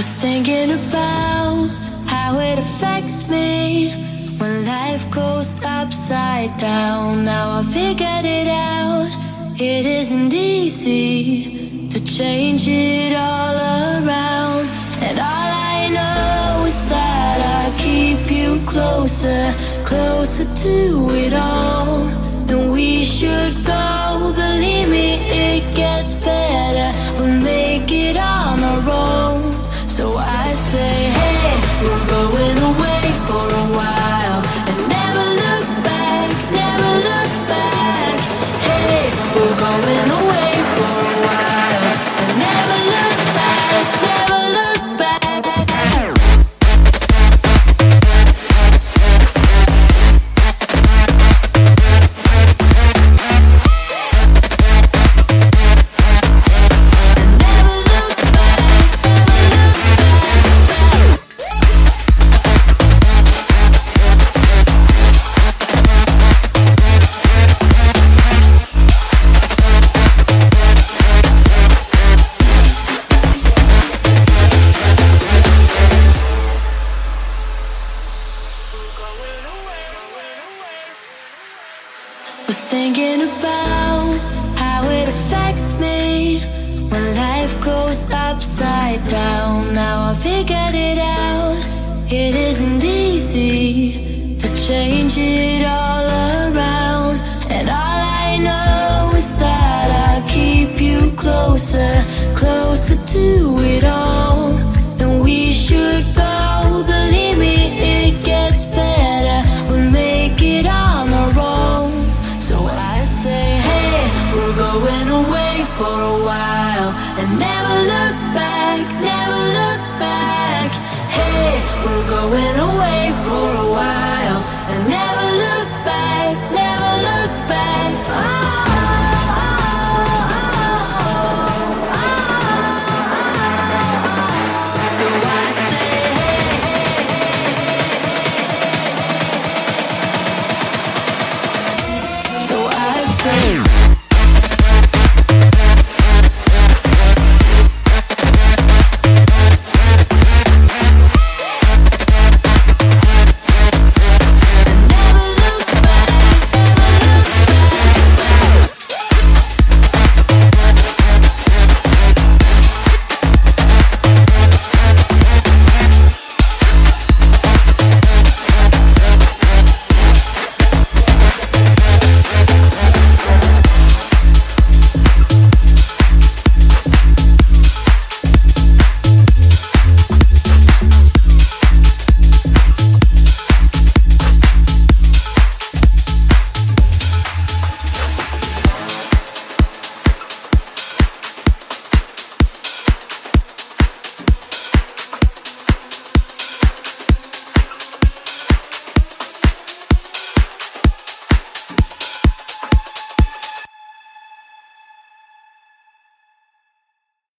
Was thinking about how it affects me when life goes upside down. Now I figured it out. It isn't easy to change it all around. And all I know is that I keep you closer, closer to it all. And we should go, going away Was thinking about how it affects me when life goes upside down. Now I figured it out. It isn't easy to change it all around. And all I know is that I keep you closer, closer to it all. And we should go, and never look back, never look back. Hey, we're going away for a while and never look back, never look back. Oh. Same.